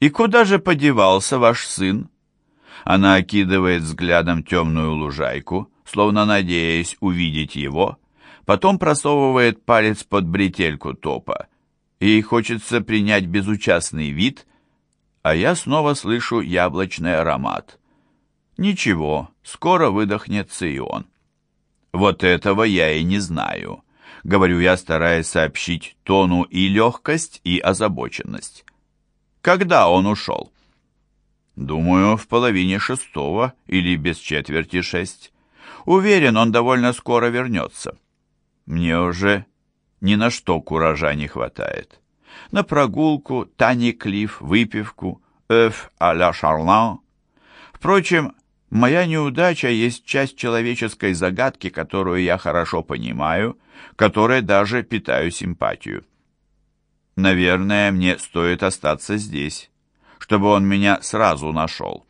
«И куда же подевался ваш сын?» Она окидывает взглядом темную лужайку, словно надеясь увидеть его, потом просовывает палец под бретельку топа. Ей хочется принять безучастный вид, а я снова слышу яблочный аромат. Ничего, скоро выдохнется и он. Вот этого я и не знаю, говорю я, стараясь сообщить тону и легкость, и озабоченность. Когда он ушел? Думаю, в половине шестого или без четверти шесть. Уверен, он довольно скоро вернется. Мне уже ни на что куража не хватает. На прогулку, Тани Клифф, выпивку, эф а-ля Шарлан. Впрочем, моя неудача есть часть человеческой загадки, которую я хорошо понимаю, которой даже питаю симпатию. Наверное, мне стоит остаться здесь, чтобы он меня сразу нашел.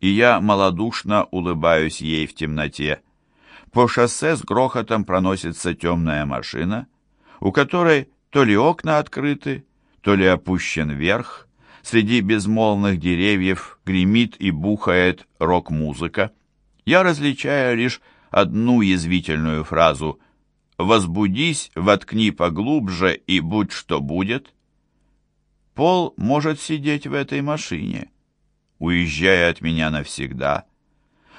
И я малодушно улыбаюсь ей в темноте. По шоссе с грохотом проносится темная машина, у которой то ли окна открыты, то ли опущен вверх. Среди безмолвных деревьев гремит и бухает рок-музыка. Я различаю лишь одну язвительную фразу возбудись, воткни поглубже и будь что будет. Пол может сидеть в этой машине, уезжая от меня навсегда.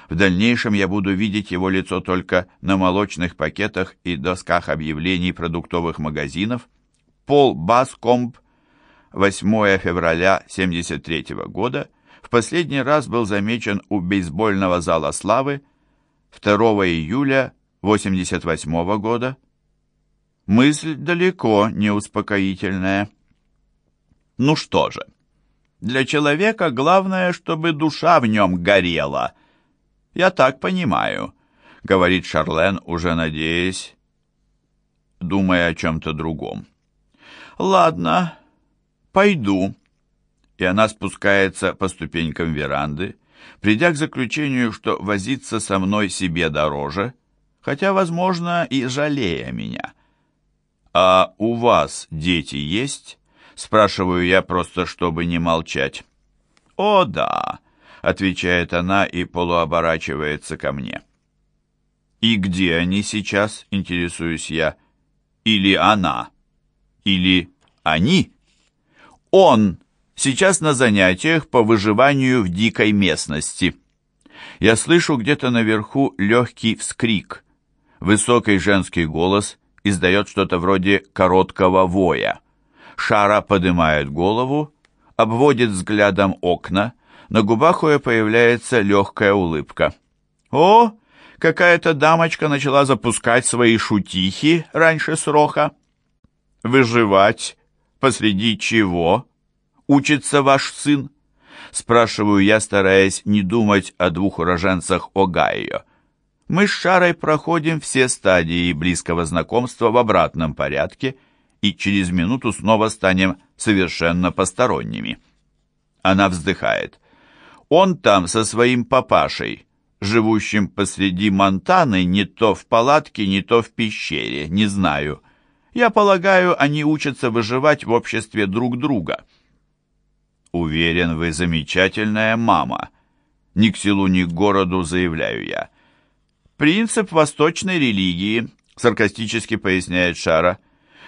В дальнейшем я буду видеть его лицо только на молочных пакетах и досках объявлений продуктовых магазинов. Пол Баскомп, 8 февраля 73 года, в последний раз был замечен у бейсбольного зала «Славы» 2 июля 88 года. Мысль далеко не успокоительная. Ну что же, для человека главное, чтобы душа в нем горела. Я так понимаю, говорит Шарлен, уже надеясь, думая о чем-то другом. Ладно, пойду. И она спускается по ступенькам веранды, придя к заключению, что возиться со мной себе дороже — хотя, возможно, и жалея меня. «А у вас дети есть?» — спрашиваю я просто, чтобы не молчать. «О, да», — отвечает она и полуоборачивается ко мне. «И где они сейчас?» — интересуюсь я. «Или она? Или они?» «Он!» сейчас на занятиях по выживанию в дикой местности. Я слышу где-то наверху легкий вскрик. Высокий женский голос издает что-то вроде короткого воя. Шара поднимает голову, обводит взглядом окна, на губах ее появляется легкая улыбка. «О, какая-то дамочка начала запускать свои шутихи раньше срока. Выживать посреди чего? Учится ваш сын?» Спрашиваю я, стараясь не думать о двух уроженцах Огайо. Мы с Шарой проходим все стадии близкого знакомства в обратном порядке и через минуту снова станем совершенно посторонними. Она вздыхает. Он там со своим папашей, живущим посреди Монтаны, не то в палатке, не то в пещере, не знаю. Я полагаю, они учатся выживать в обществе друг друга. Уверен, вы замечательная мама. Ни к селу, ни к городу, заявляю я. Принцип восточной религии, саркастически поясняет Шара.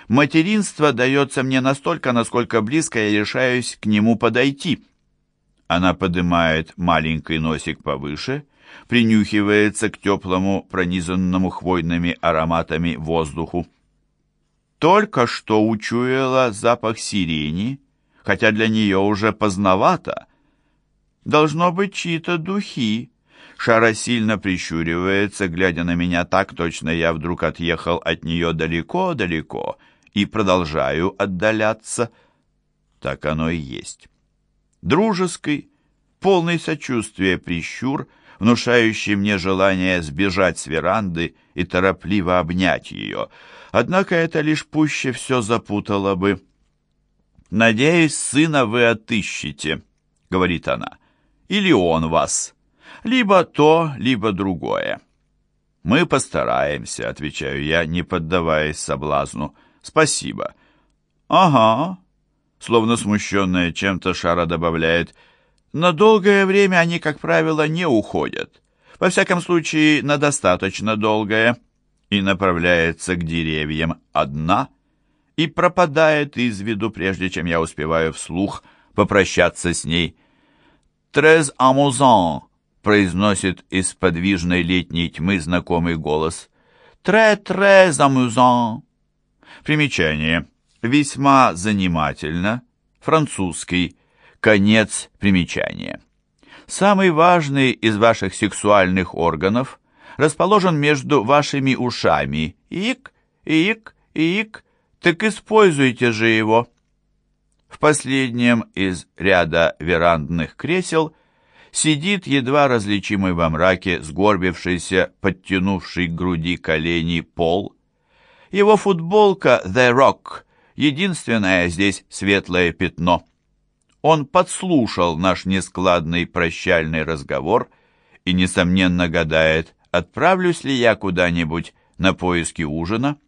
Материнство дается мне настолько, насколько близко я решаюсь к нему подойти. Она поднимает маленький носик повыше, принюхивается к теплому, пронизанному хвойными ароматами воздуху. Только что учуяла запах сирени, хотя для нее уже поздновато. Должно быть чьи-то духи, Шара сильно прищуривается, глядя на меня так, точно я вдруг отъехал от нее далеко-далеко и продолжаю отдаляться. Так оно и есть. Дружеский, полный сочувствия прищур, внушающий мне желание сбежать с веранды и торопливо обнять ее. Однако это лишь пуще все запутало бы. «Надеюсь, сына вы отыщете», — говорит она, — «или он вас». Либо то, либо другое. Мы постараемся, отвечаю я, не поддаваясь соблазну. Спасибо. Ага. словно смущенная чем-то, Шара добавляет, «На долгое время они, как правило, не уходят. Во всяком случае, на достаточно долгое» и направляется к деревьям одна и пропадает из виду, прежде чем я успеваю вслух попрощаться с ней. «Трез амузан», — произносит из подвижной летней тьмы знакомый голос. «Тре-трез амузан». Примечание. Весьма занимательно. Французский. Конец примечания. Самый важный из ваших сексуальных органов расположен между вашими ушами. Ик, ик, ик, так используйте же его. В последнем из ряда верандных кресел сидит едва различимый во мраке сгорбившийся, подтянувший к груди колени пол. Его футболка «The Rock» — единственное здесь светлое пятно. Он подслушал наш нескладный прощальный разговор и, несомненно, гадает, отправлюсь ли я куда-нибудь на поиски ужина.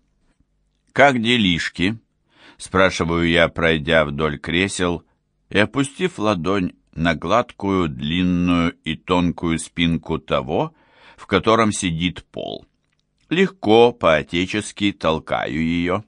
«Как делишки?» — спрашиваю я, пройдя вдоль кресел и опустив ладонь на гладкую, длинную и тонкую спинку того, в котором сидит пол. Легко, по-отечески толкаю ее.